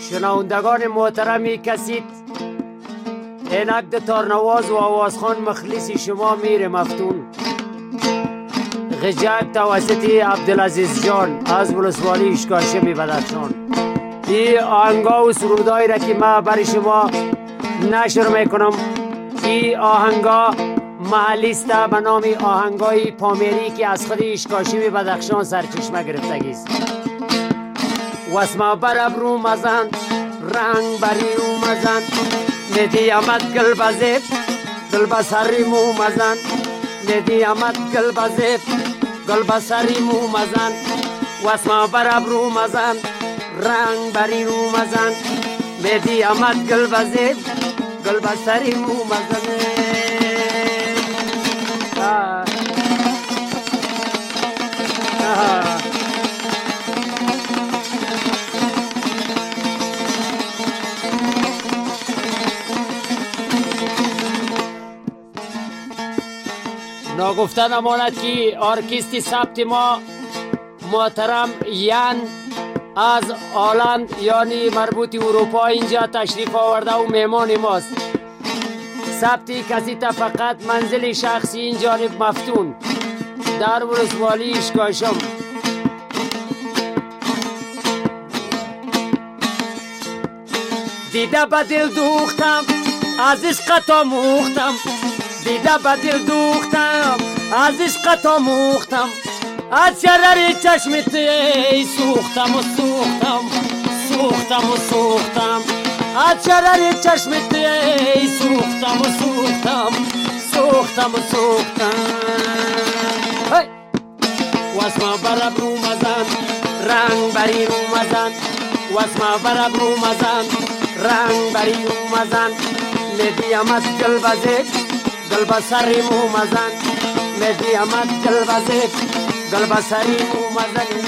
شنوندگان محترمی کسید اینک ده تارنواز و آوازخان مخلص شما میر مفتون. غجب توسط عبدالعزیز جان از ولسوالی اشکاشه می بدرشان این آهنگا و سرودایی را که ما برای شما نشر می‌کنم. این آهنگا محلیست به نام آهنگای پامیری که از خود اشکاشمی بدخشان سرچشمه گرفتگی است واسما بر ابرو مزن رنگ بری او مزن. ندی آمد گل بزید گل بسری مو مزن. ندی آمد گل بزید گل بسری مو مزن. واسما بر ابرو مزن. رنگ بری او مزن ندی آمد گل بزید گل بسری مو مزن آه. آه. ناگفته نماند که ارکستر ثبت ما محترم یان از آلند یعنی مربوط اروپا اینجا تشریف آورده و مهمان ماست. ثبت کسی تا فقط منزل شخصی این جانب مفتون. در ولسوالی اشکاشم دیده به دل دوختم از عشق موختم. دیده به دل دوختم از عشق موختم. از شرر چشمت سوختم و سوختم سوختم و سوختم. از شرر چشمت سوختم و سوختم سوختم و سوختم. واسما برب رو مزن رنگ بری رو مزن. واسما برب رو مزن رنگ بری رو مزن. ندیم از گل بزید گل بسری مو مزن. بزید گل بسری مو مزن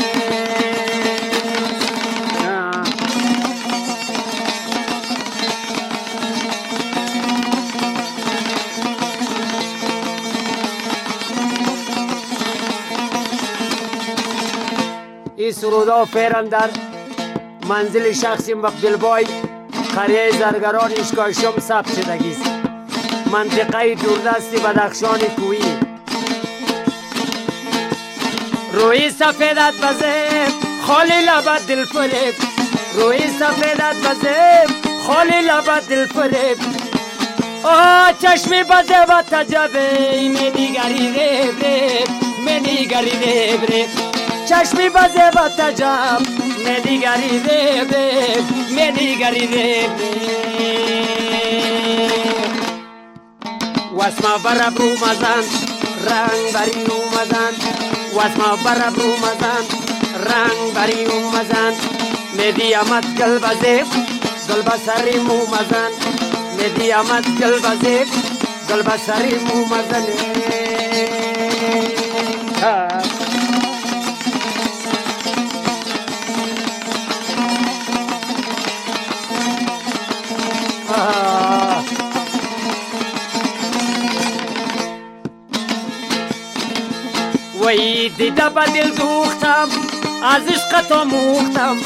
این سرودا فیرن در منزل شخصی مقبل بای قریه زرگران اشکاشم ثبت شدگیست منطقه دوردست بدخشان کوی روی سفیدت بزه خالی لبت دل فریب روی سفیدت بزه خالی لبت دل فریب آه چشمی بزه و تجبه می دیگری ریب ریب می دیگری ریب ریب چشمی بزه و تجب می دیگری ریب ریب می دیگری ریب ریب واسما برا برو مزن. رنگ بری اومدن واسما برا برو مزن رنگ بری اومدن مدی آمد گل بزه گل بسری مو مزن مدی آمد گل بزه گل مو دیده با دل دوختم از عشق تو موختم.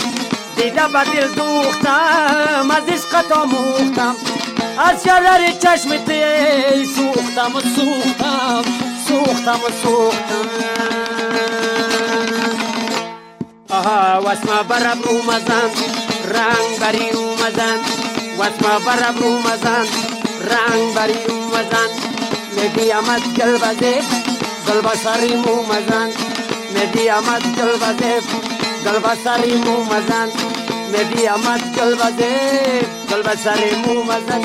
دیده با دل دوختم از عشق تو موختم. از شرر چشم تی سوختم و سوختم سوختم و سوختم. آها واسما برم اومدن رنگ بری اومدن واسما برم اومدن رنگ بری اومدن نبی آمد گل بزید گلبسری مو مزن مدی آمد گلبزیب گلبسری مو مزن مدی آمد گلبزیب گلبسری مو مزن